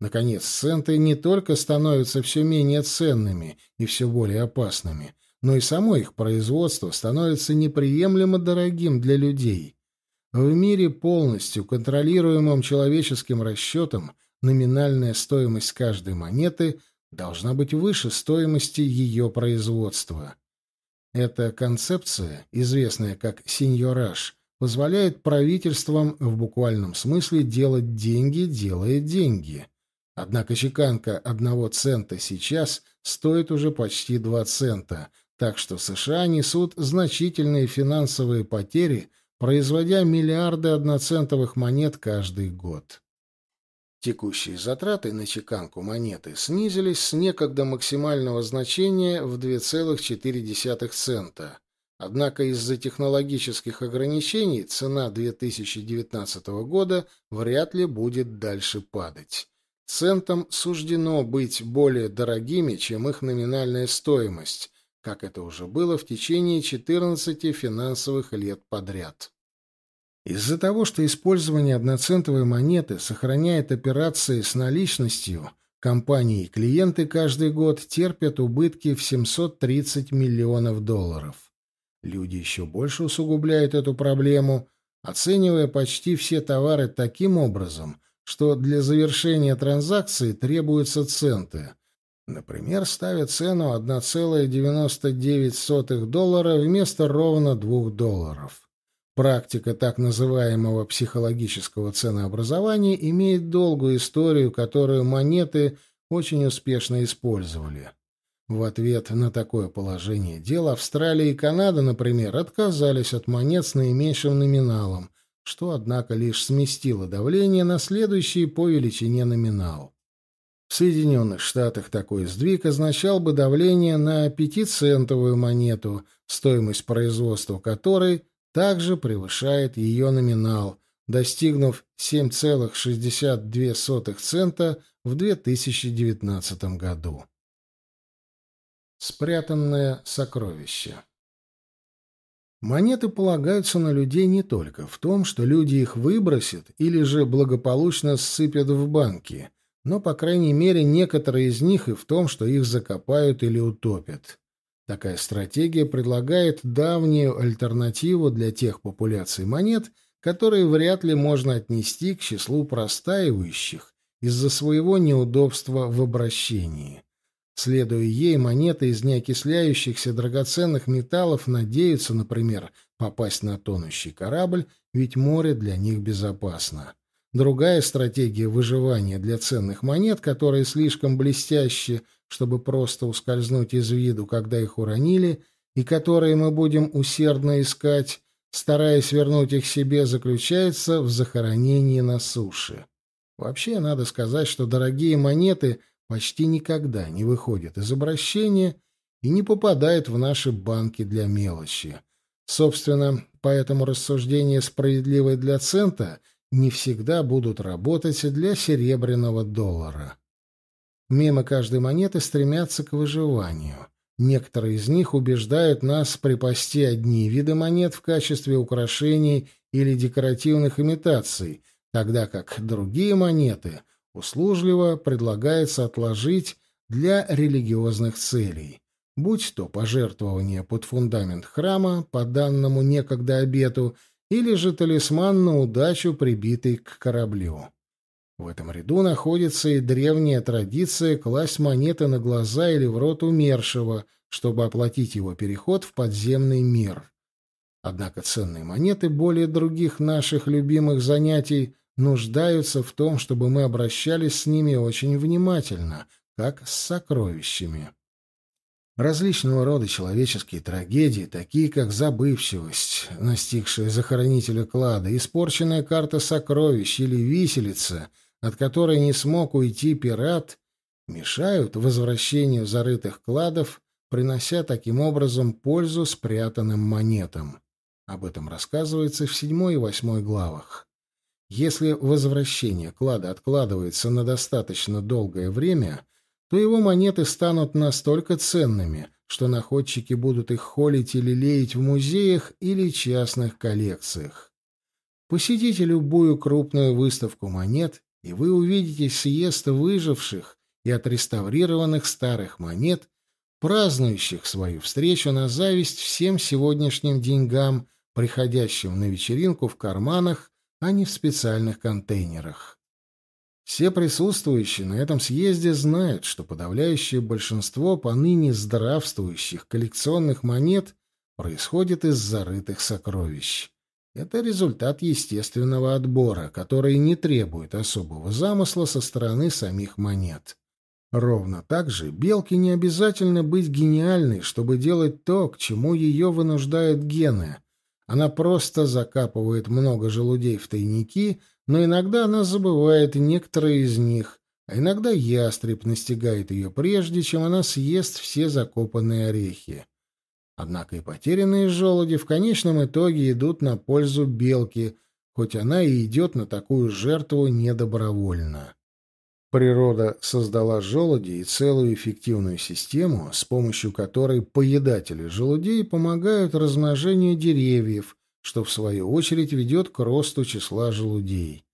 A: Наконец, центы не только становятся все менее ценными и все более опасными, но и само их производство становится неприемлемо дорогим для людей. В мире полностью контролируемом человеческим расчетом номинальная стоимость каждой монеты должна быть выше стоимости ее производства. Эта концепция, известная как «синьораж», позволяет правительствам в буквальном смысле делать деньги, делая деньги. Однако чеканка одного цента сейчас стоит уже почти два цента, так что США несут значительные финансовые потери, производя миллиарды одноцентовых монет каждый год. Текущие затраты на чеканку монеты снизились с некогда максимального значения в 2,4 цента. Однако из-за технологических ограничений цена 2019 года вряд ли будет дальше падать. Центам суждено быть более дорогими, чем их номинальная стоимость, как это уже было в течение 14 финансовых лет подряд. Из-за того, что использование одноцентовой монеты сохраняет операции с наличностью, компании и клиенты каждый год терпят убытки в 730 миллионов долларов. Люди еще больше усугубляют эту проблему, оценивая почти все товары таким образом, что для завершения транзакции требуются центы. Например, ставят цену 1,99 доллара вместо ровно 2 долларов. Практика так называемого психологического ценообразования имеет долгую историю, которую монеты очень успешно использовали. В ответ на такое положение дел Австралия и Канада, например, отказались от монет с наименьшим номиналом, что, однако, лишь сместило давление на следующий по величине номинал. В Соединенных Штатах такой сдвиг означал бы давление на пятицентовую монету, стоимость производства которой – также превышает ее номинал, достигнув 7,62 цента в 2019 году. Спрятанное сокровище Монеты полагаются на людей не только в том, что люди их выбросят или же благополучно ссыпят в банки, но, по крайней мере, некоторые из них и в том, что их закопают или утопят. Такая стратегия предлагает давнюю альтернативу для тех популяций монет, которые вряд ли можно отнести к числу простаивающих из-за своего неудобства в обращении. Следуя ей, монеты из неокисляющихся драгоценных металлов надеются, например, попасть на тонущий корабль, ведь море для них безопасно. Другая стратегия выживания для ценных монет, которые слишком блестящие, чтобы просто ускользнуть из виду, когда их уронили, и которые мы будем усердно искать, стараясь вернуть их себе, заключается в захоронении на суше. Вообще, надо сказать, что дорогие монеты почти никогда не выходят из обращения и не попадают в наши банки для мелочи. Собственно, поэтому рассуждения справедливые для цента — не всегда будут работать для серебряного доллара. Мимо каждой монеты стремятся к выживанию. Некоторые из них убеждают нас припасти одни виды монет в качестве украшений или декоративных имитаций, тогда как другие монеты услужливо предлагается отложить для религиозных целей, будь то пожертвование под фундамент храма по данному некогда обету или же талисман на удачу, прибитый к кораблю. В этом ряду находится и древняя традиция класть монеты на глаза или в рот умершего, чтобы оплатить его переход в подземный мир. Однако ценные монеты более других наших любимых занятий нуждаются в том, чтобы мы обращались с ними очень внимательно, как с сокровищами. Различного рода человеческие трагедии, такие как забывчивость, настигшая захоронителя клада, испорченная карта сокровищ или виселица, от которой не смог уйти пират, мешают возвращению зарытых кладов, принося таким образом пользу спрятанным монетам. Об этом рассказывается в седьмой и восьмой главах. Если возвращение клада откладывается на достаточно долгое время — то его монеты станут настолько ценными, что находчики будут их холить или леять в музеях или частных коллекциях. Посетите любую крупную выставку монет, и вы увидите съезд выживших и отреставрированных старых монет, празднующих свою встречу на зависть всем сегодняшним деньгам, приходящим на вечеринку в карманах, а не в специальных контейнерах. Все присутствующие на этом съезде знают, что подавляющее большинство поныне здравствующих коллекционных монет происходит из зарытых сокровищ. Это результат естественного отбора, который не требует особого замысла со стороны самих монет. Ровно так же белке не обязательно быть гениальной, чтобы делать то, к чему ее вынуждают гены. Она просто закапывает много желудей в тайники, но иногда она забывает некоторые из них, а иногда ястреб настигает ее прежде, чем она съест все закопанные орехи. Однако и потерянные желуди в конечном итоге идут на пользу белки, хоть она и идет на такую жертву недобровольно. Природа создала желуди и целую эффективную систему, с помощью которой поедатели желудей помогают размножению деревьев, что в свою очередь ведет к росту числа желудей.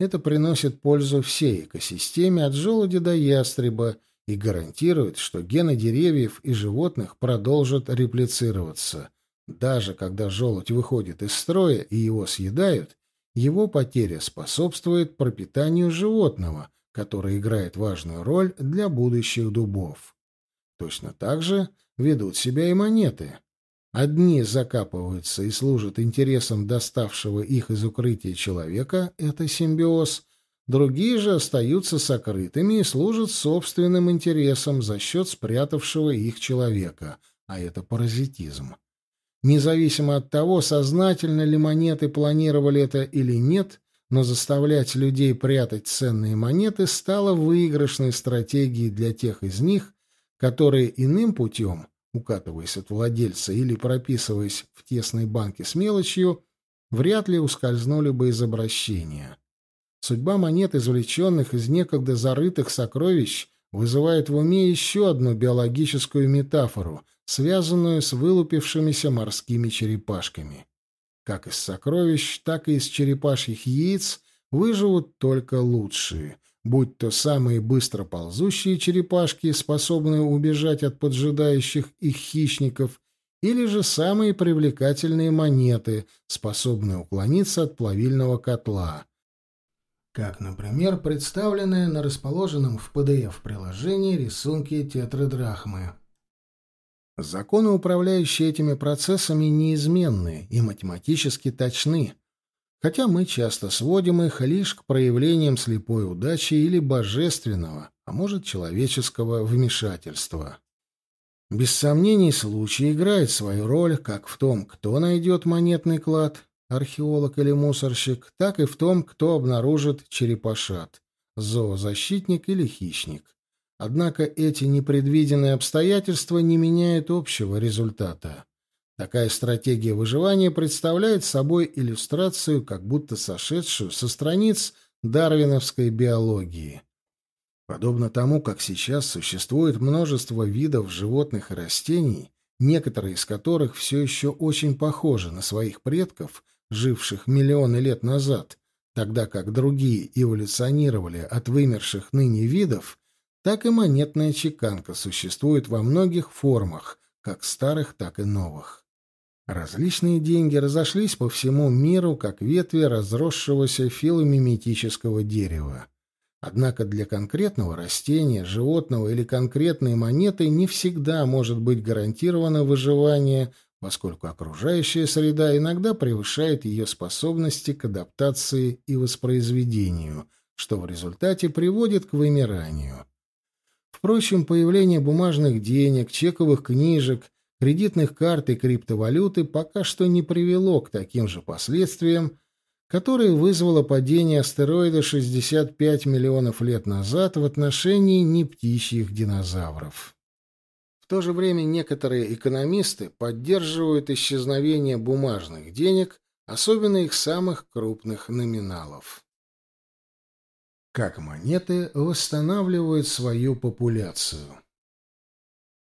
A: Это приносит пользу всей экосистеме от желуди до ястреба и гарантирует, что гены деревьев и животных продолжат реплицироваться. Даже когда желудь выходит из строя и его съедают, его потеря способствует пропитанию животного, которое играет важную роль для будущих дубов. Точно так же ведут себя и монеты. Одни закапываются и служат интересам доставшего их из укрытия человека, это симбиоз, Другие же остаются сокрытыми и служат собственным интересам за счет спрятавшего их человека, а это паразитизм. Независимо от того, сознательно ли монеты планировали это или нет, но заставлять людей прятать ценные монеты стало выигрышной стратегией для тех из них, которые иным путем, укатываясь от владельца или прописываясь в тесной банке с мелочью, вряд ли ускользнули бы из обращения. Судьба монет, извлеченных из некогда зарытых сокровищ, вызывает в уме еще одну биологическую метафору, связанную с вылупившимися морскими черепашками. Как из сокровищ, так и из черепашьих яиц выживут только лучшие, будь то самые быстро ползущие черепашки, способные убежать от поджидающих их хищников, или же самые привлекательные монеты, способные уклониться от плавильного котла — как, например, представленные на расположенном в PDF-приложении рисунки тетрадрахмы. Законы, управляющие этими процессами, неизменны и математически точны, хотя мы часто сводим их лишь к проявлениям слепой удачи или божественного, а может, человеческого вмешательства. Без сомнений, случай играет свою роль как в том, кто найдет монетный клад, археолог или мусорщик, так и в том, кто обнаружит черепашат, зоозащитник или хищник. Однако эти непредвиденные обстоятельства не меняют общего результата. Такая стратегия выживания представляет собой иллюстрацию, как будто сошедшую со страниц дарвиновской биологии. Подобно тому, как сейчас существует множество видов животных и растений, некоторые из которых все еще очень похожи на своих предков – живших миллионы лет назад, тогда как другие эволюционировали от вымерших ныне видов, так и монетная чеканка существует во многих формах, как старых, так и новых. Различные деньги разошлись по всему миру, как ветви разросшегося филомиметического дерева. Однако для конкретного растения, животного или конкретной монеты не всегда может быть гарантировано выживание поскольку окружающая среда иногда превышает ее способности к адаптации и воспроизведению, что в результате приводит к вымиранию. Впрочем, появление бумажных денег, чековых книжек, кредитных карт и криптовалюты пока что не привело к таким же последствиям, которые вызвало падение астероида 65 миллионов лет назад в отношении нептичьих динозавров. То же время некоторые экономисты поддерживают исчезновение бумажных денег, особенно их самых крупных номиналов. Как монеты восстанавливают свою популяцию?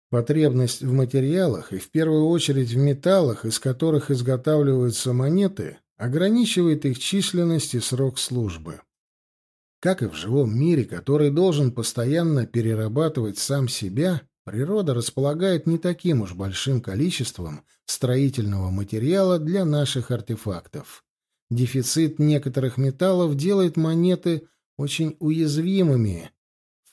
A: Потребность в материалах и в первую очередь в металлах, из которых изготавливаются монеты, ограничивает их численность и срок службы. Как и в живом мире, который должен постоянно перерабатывать сам себя, Природа располагает не таким уж большим количеством строительного материала для наших артефактов. Дефицит некоторых металлов делает монеты очень уязвимыми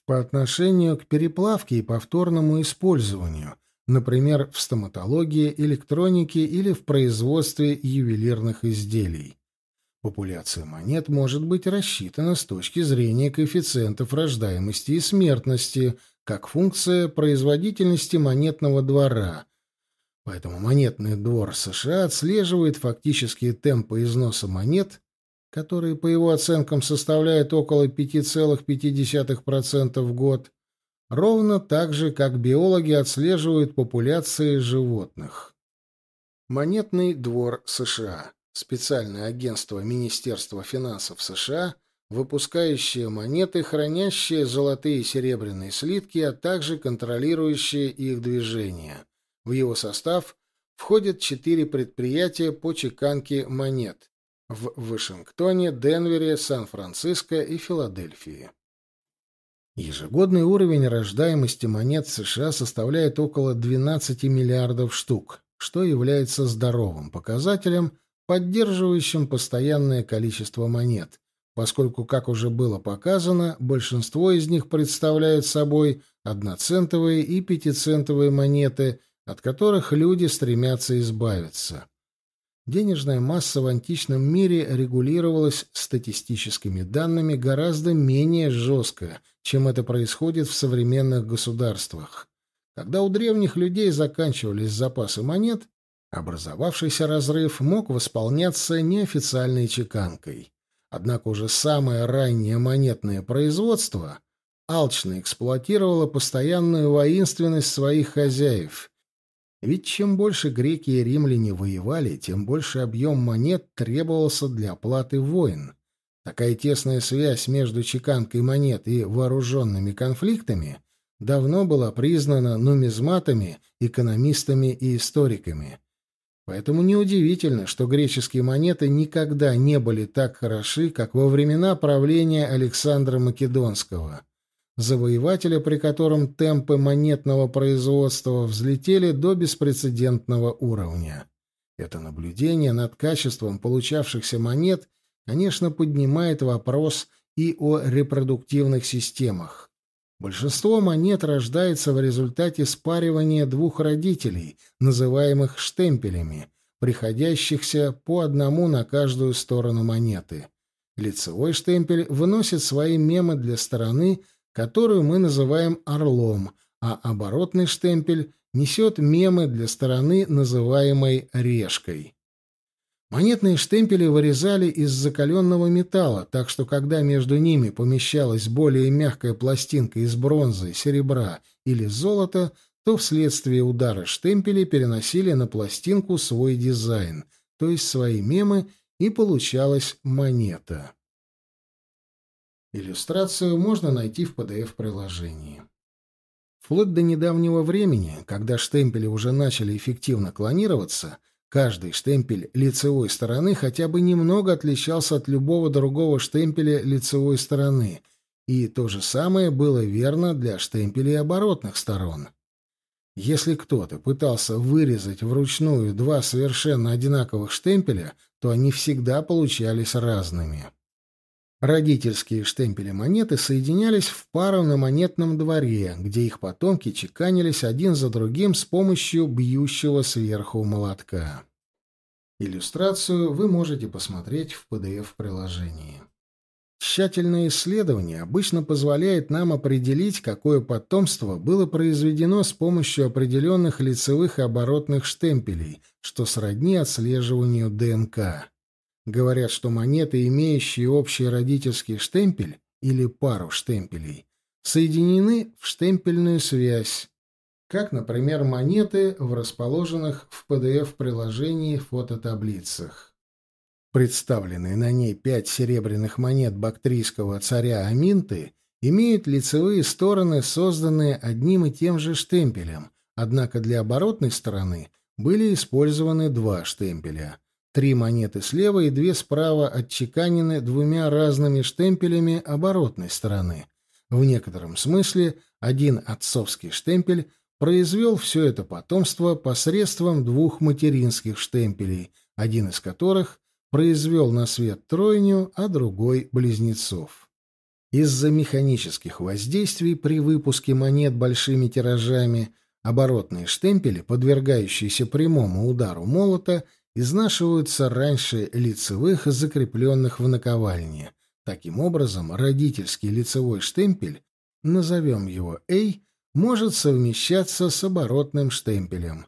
A: по отношению к переплавке и повторному использованию, например, в стоматологии, электронике или в производстве ювелирных изделий. Популяция монет может быть рассчитана с точки зрения коэффициентов рождаемости и смертности, как функция производительности монетного двора. Поэтому монетный двор США отслеживает фактические темпы износа монет, которые, по его оценкам, составляют около 5,5% в год, ровно так же, как биологи отслеживают популяции животных. Монетный двор США специальное агентство Министерства финансов США, выпускающее монеты, хранящие золотые и серебряные слитки, а также контролирующее их движение. В его состав входят четыре предприятия по чеканке монет в Вашингтоне, Денвере, Сан-Франциско и Филадельфии. Ежегодный уровень рождаемости монет США составляет около 12 миллиардов штук, что является здоровым показателем – поддерживающим постоянное количество монет, поскольку, как уже было показано, большинство из них представляют собой одноцентовые и пятицентовые монеты, от которых люди стремятся избавиться. Денежная масса в античном мире регулировалась статистическими данными гораздо менее жестко, чем это происходит в современных государствах. Когда у древних людей заканчивались запасы монет, Образовавшийся разрыв мог восполняться неофициальной чеканкой. Однако уже самое раннее монетное производство алчно эксплуатировало постоянную воинственность своих хозяев. Ведь чем больше греки и римляне воевали, тем больше объем монет требовался для оплаты войн. Такая тесная связь между чеканкой монет и вооруженными конфликтами давно была признана нумизматами, экономистами и историками. Поэтому неудивительно, что греческие монеты никогда не были так хороши, как во времена правления Александра Македонского, завоевателя, при котором темпы монетного производства взлетели до беспрецедентного уровня. Это наблюдение над качеством получавшихся монет, конечно, поднимает вопрос и о репродуктивных системах. Большинство монет рождается в результате спаривания двух родителей, называемых штемпелями, приходящихся по одному на каждую сторону монеты. Лицевой штемпель выносит свои мемы для стороны, которую мы называем орлом, а оборотный штемпель несет мемы для стороны, называемой решкой. Монетные штемпели вырезали из закаленного металла, так что когда между ними помещалась более мягкая пластинка из бронзы, серебра или золота, то вследствие удара штемпели переносили на пластинку свой дизайн, то есть свои мемы, и получалась монета. Иллюстрацию можно найти в PDF-приложении. Вплоть до недавнего времени, когда штемпели уже начали эффективно клонироваться – Каждый штемпель лицевой стороны хотя бы немного отличался от любого другого штемпеля лицевой стороны, и то же самое было верно для штемпелей оборотных сторон. Если кто-то пытался вырезать вручную два совершенно одинаковых штемпеля, то они всегда получались разными. Родительские штемпели монеты соединялись в пару на монетном дворе, где их потомки чеканились один за другим с помощью бьющего сверху молотка. Иллюстрацию вы можете посмотреть в PDF-приложении. Тщательное исследование обычно позволяет нам определить, какое потомство было произведено с помощью определенных лицевых и оборотных штемпелей, что сродни отслеживанию ДНК. Говорят, что монеты, имеющие общий родительский штемпель или пару штемпелей, соединены в штемпельную связь, как, например, монеты в расположенных в PDF-приложении фототаблицах. Представленные на ней пять серебряных монет бактрийского царя Аминты имеют лицевые стороны, созданные одним и тем же штемпелем, однако для оборотной стороны были использованы два штемпеля. Три монеты слева и две справа отчеканены двумя разными штемпелями оборотной стороны. В некотором смысле один отцовский штемпель произвел все это потомство посредством двух материнских штемпелей, один из которых произвел на свет тройню, а другой — близнецов. Из-за механических воздействий при выпуске монет большими тиражами оборотные штемпели, подвергающиеся прямому удару молота, изнашиваются раньше лицевых, закрепленных в наковальне. Таким образом, родительский лицевой штемпель, назовем его A, может совмещаться с оборотным штемпелем.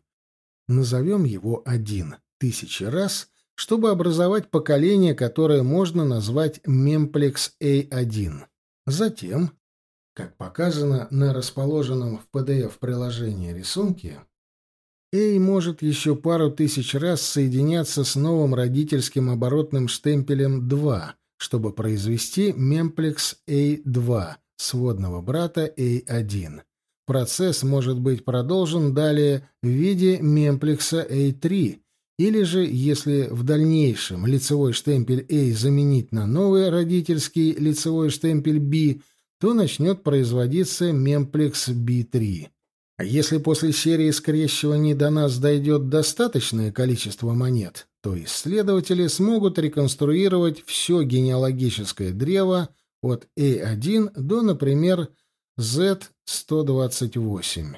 A: Назовем его 1 тысячи раз, чтобы образовать поколение, которое можно назвать мемплекс A1. Затем, как показано на расположенном в PDF-приложении рисунке, A может еще пару тысяч раз соединяться с новым родительским оборотным штемпелем 2, чтобы произвести мемплекс A2, сводного брата A1. Процесс может быть продолжен далее в виде мемплекса A3, или же, если в дальнейшем лицевой штемпель A заменить на новый родительский лицевой штемпель B, то начнет производиться мемплекс B3. А если после серии скрещиваний до нас дойдет достаточное количество монет, то исследователи смогут реконструировать все генеалогическое древо от A1 до, например, Z128.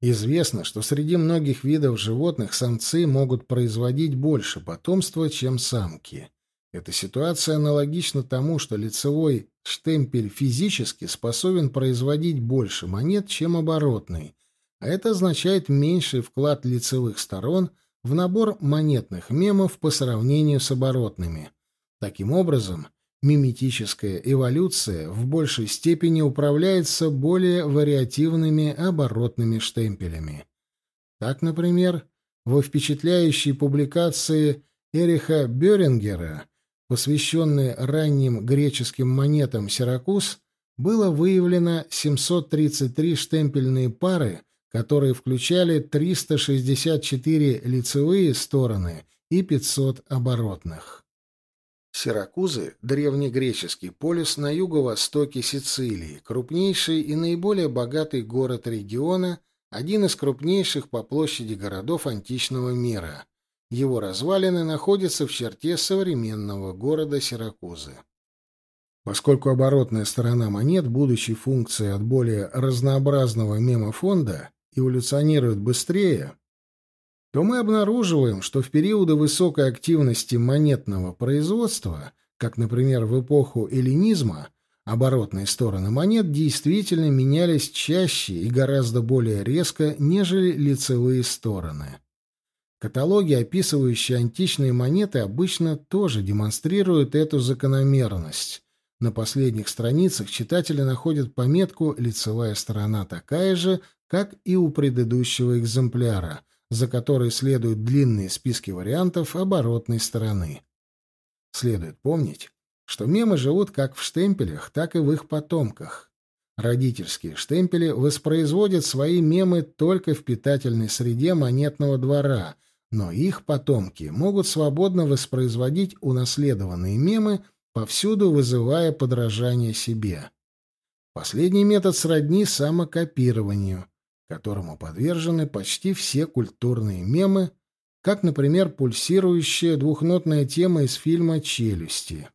A: Известно, что среди многих видов животных самцы могут производить больше потомства, чем самки. Эта ситуация аналогична тому, что лицевой штемпель физически способен производить больше монет, чем оборотный, а это означает меньший вклад лицевых сторон в набор монетных мемов по сравнению с оборотными. Таким образом, Миметическая эволюция в большей степени управляется более вариативными оборотными штемпелями. Так, например, во впечатляющей публикации Эриха Бёрингера, посвященной ранним греческим монетам Сиракуз, было выявлено 733 штемпельные пары, которые включали 364 лицевые стороны и 500 оборотных. Сиракузы — древнегреческий полис на юго-востоке Сицилии, крупнейший и наиболее богатый город региона, один из крупнейших по площади городов античного мира. Его развалины находятся в черте современного города Сиракузы. Поскольку оборотная сторона монет, будучи функцией от более разнообразного мемофонда, эволюционирует быстрее, то мы обнаруживаем, что в периоды высокой активности монетного производства, как, например, в эпоху эллинизма, оборотные стороны монет действительно менялись чаще и гораздо более резко, нежели лицевые стороны. Каталоги, описывающие античные монеты, обычно тоже демонстрируют эту закономерность. На последних страницах читатели находят пометку «Лицевая сторона такая же, как и у предыдущего экземпляра», за которой следуют длинные списки вариантов оборотной стороны. Следует помнить, что мемы живут как в штемпелях, так и в их потомках. Родительские штемпели воспроизводят свои мемы только в питательной среде монетного двора, но их потомки могут свободно воспроизводить унаследованные мемы, повсюду вызывая подражание себе. Последний метод сродни самокопированию — которому подвержены почти все культурные мемы, как, например, пульсирующая двухнотная тема из фильма «Челюсти».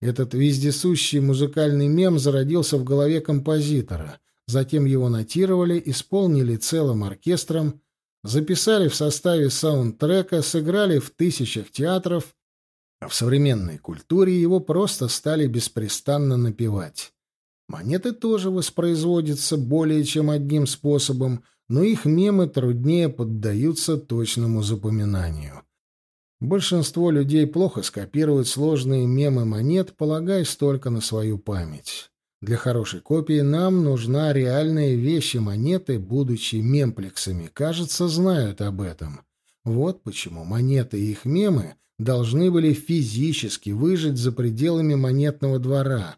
A: Этот вездесущий музыкальный мем зародился в голове композитора, затем его нотировали, исполнили целым оркестром, записали в составе саундтрека, сыграли в тысячах театров, а в современной культуре его просто стали беспрестанно напевать. Монеты тоже воспроизводятся более чем одним способом, но их мемы труднее поддаются точному запоминанию. Большинство людей плохо скопируют сложные мемы монет, полагаясь только на свою память. Для хорошей копии нам нужна реальная вещь, и монеты, будучи мемплексами, кажется, знают об этом. Вот почему монеты и их мемы должны были физически выжить за пределами монетного двора —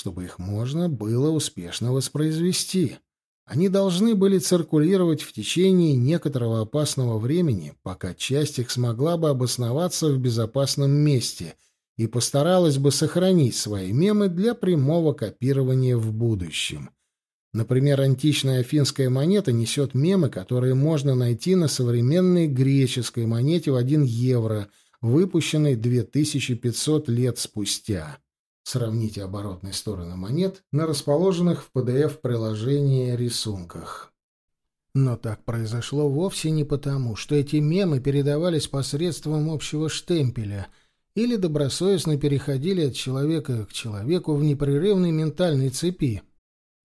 A: чтобы их можно было успешно воспроизвести. Они должны были циркулировать в течение некоторого опасного времени, пока часть их смогла бы обосноваться в безопасном месте и постаралась бы сохранить свои мемы для прямого копирования в будущем. Например, античная афинская монета несет мемы, которые можно найти на современной греческой монете в 1 евро, выпущенной 2500 лет спустя. Сравните оборотные стороны монет на расположенных в PDF-приложении рисунках. Но так произошло вовсе не потому, что эти мемы передавались посредством общего штемпеля или добросовестно переходили от человека к человеку в непрерывной ментальной цепи.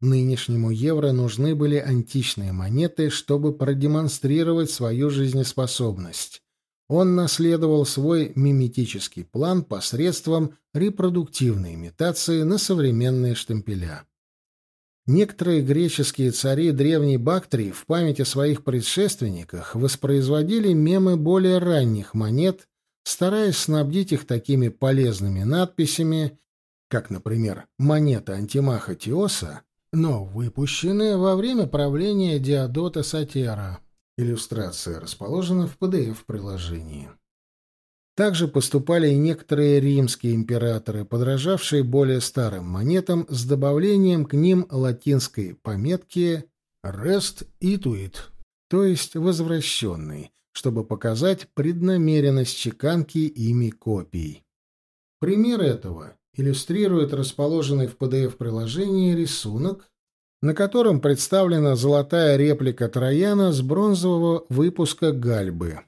A: Нынешнему евро нужны были античные монеты, чтобы продемонстрировать свою жизнеспособность. Он наследовал свой миметический план посредством репродуктивной имитации на современные штемпеля. Некоторые греческие цари древней Бактрии в память о своих предшественниках воспроизводили мемы более ранних монет, стараясь снабдить их такими полезными надписями, как, например, монета Антимаха Теоса, но выпущенная во время правления Диодота Сатера. Иллюстрация расположена в PDF-приложении. Также поступали и некоторые римские императоры, подражавшие более старым монетам с добавлением к ним латинской пометки «rest ituit», то есть «возвращенный», чтобы показать преднамеренность чеканки ими копий. Пример этого иллюстрирует расположенный в PDF-приложении рисунок, на котором представлена золотая реплика Трояна с бронзового выпуска Гальбы.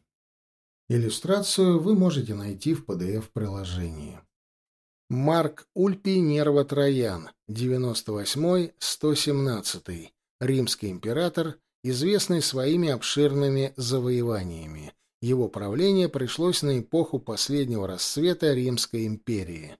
A: Иллюстрацию вы можете найти в PDF-приложении. Марк Ульпий Нерва Троян, 98-117, римский император, известный своими обширными завоеваниями. Его правление пришлось на эпоху последнего расцвета Римской империи.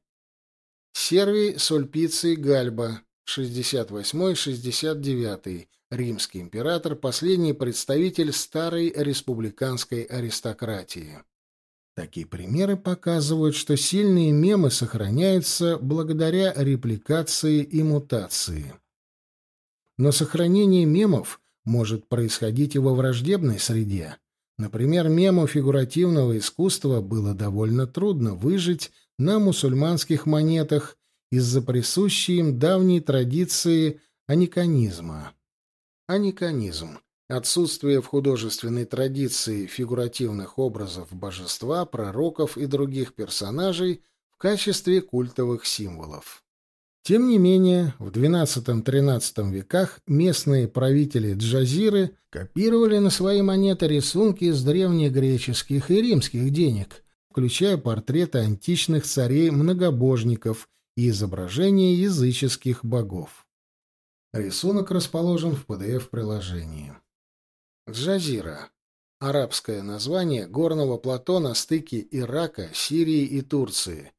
A: Сервий Сульпиций Гальба, 68-69, римский император, последний представитель старой республиканской аристократии. Такие примеры показывают, что сильные мемы сохраняются благодаря репликации и мутации. Но сохранение мемов может происходить и во враждебной среде. Например, мему фигуративного искусства было довольно трудно выжить на мусульманских монетах из-за присущей им давней традиции аниканизма. Аниканизм — отсутствие в художественной традиции фигуративных образов божества, пророков и других персонажей в качестве культовых символов. Тем не менее, в XII-XIII веках местные правители Джазиры копировали на свои монеты рисунки из древнегреческих и римских денег, включая портреты античных царей-многобожников и изображения языческих богов. Рисунок расположен в PDF-приложении. Джазира. Арабское название горного плато на стыке Ирака, Сирии и Турции.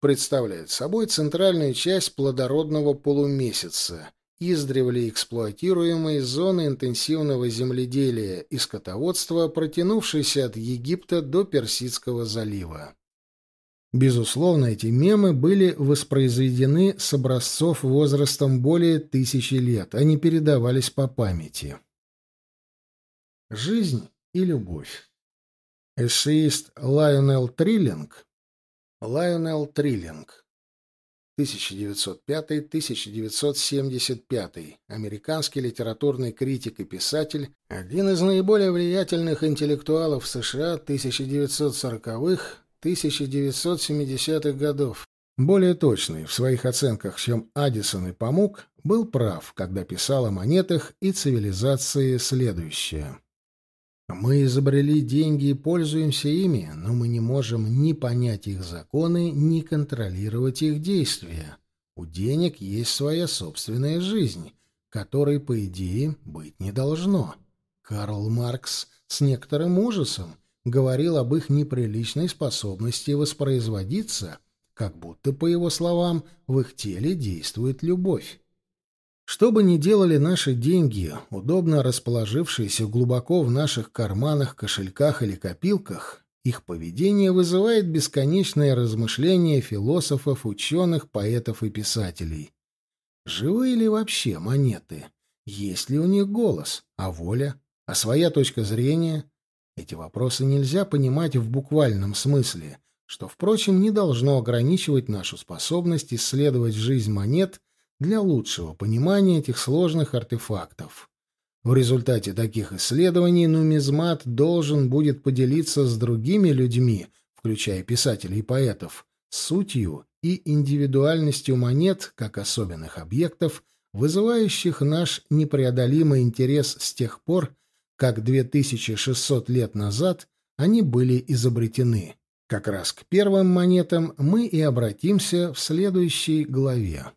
A: Представляет собой центральную часть плодородного полумесяца, издревле эксплуатируемой зоны интенсивного земледелия и скотоводства, протянувшейся от Египта до Персидского залива. Безусловно, эти мемы были воспроизведены с образцов возрастом более тысячи лет, они передавались по памяти. Жизнь и любовь. Эссеист Лайонел Триллинг Лайонел Триллинг 1905-1975, американский литературный критик и писатель, один из наиболее влиятельных интеллектуалов США 1940-х 1970-х годов. Более точный в своих оценках, чем Адисон и Памук, был прав, когда писал о монетах и цивилизации следующее. Мы изобрели деньги и пользуемся ими, но мы не можем ни понять их законы, ни контролировать их действия. У денег есть своя собственная жизнь, которой, по идее, быть не должно. Карл Маркс с некоторым ужасом говорил об их неприличной способности воспроизводиться, как будто, по его словам, в их теле действует любовь. Что бы ни делали наши деньги, удобно расположившиеся глубоко в наших карманах, кошельках или копилках, их поведение вызывает бесконечное размышление философов, ученых, поэтов и писателей. Живые ли вообще монеты? Есть ли у них голос, а воля, а своя точка зрения? Эти вопросы нельзя понимать в буквальном смысле, что, впрочем, не должно ограничивать нашу способность исследовать жизнь монет для лучшего понимания этих сложных артефактов. В результате таких исследований нумизмат должен будет поделиться с другими людьми, включая писателей и поэтов, сутью и индивидуальностью монет как особенных объектов, вызывающих наш непреодолимый интерес с тех пор, как 2600 лет назад они были изобретены. Как раз к первым монетам мы и обратимся в следующей главе.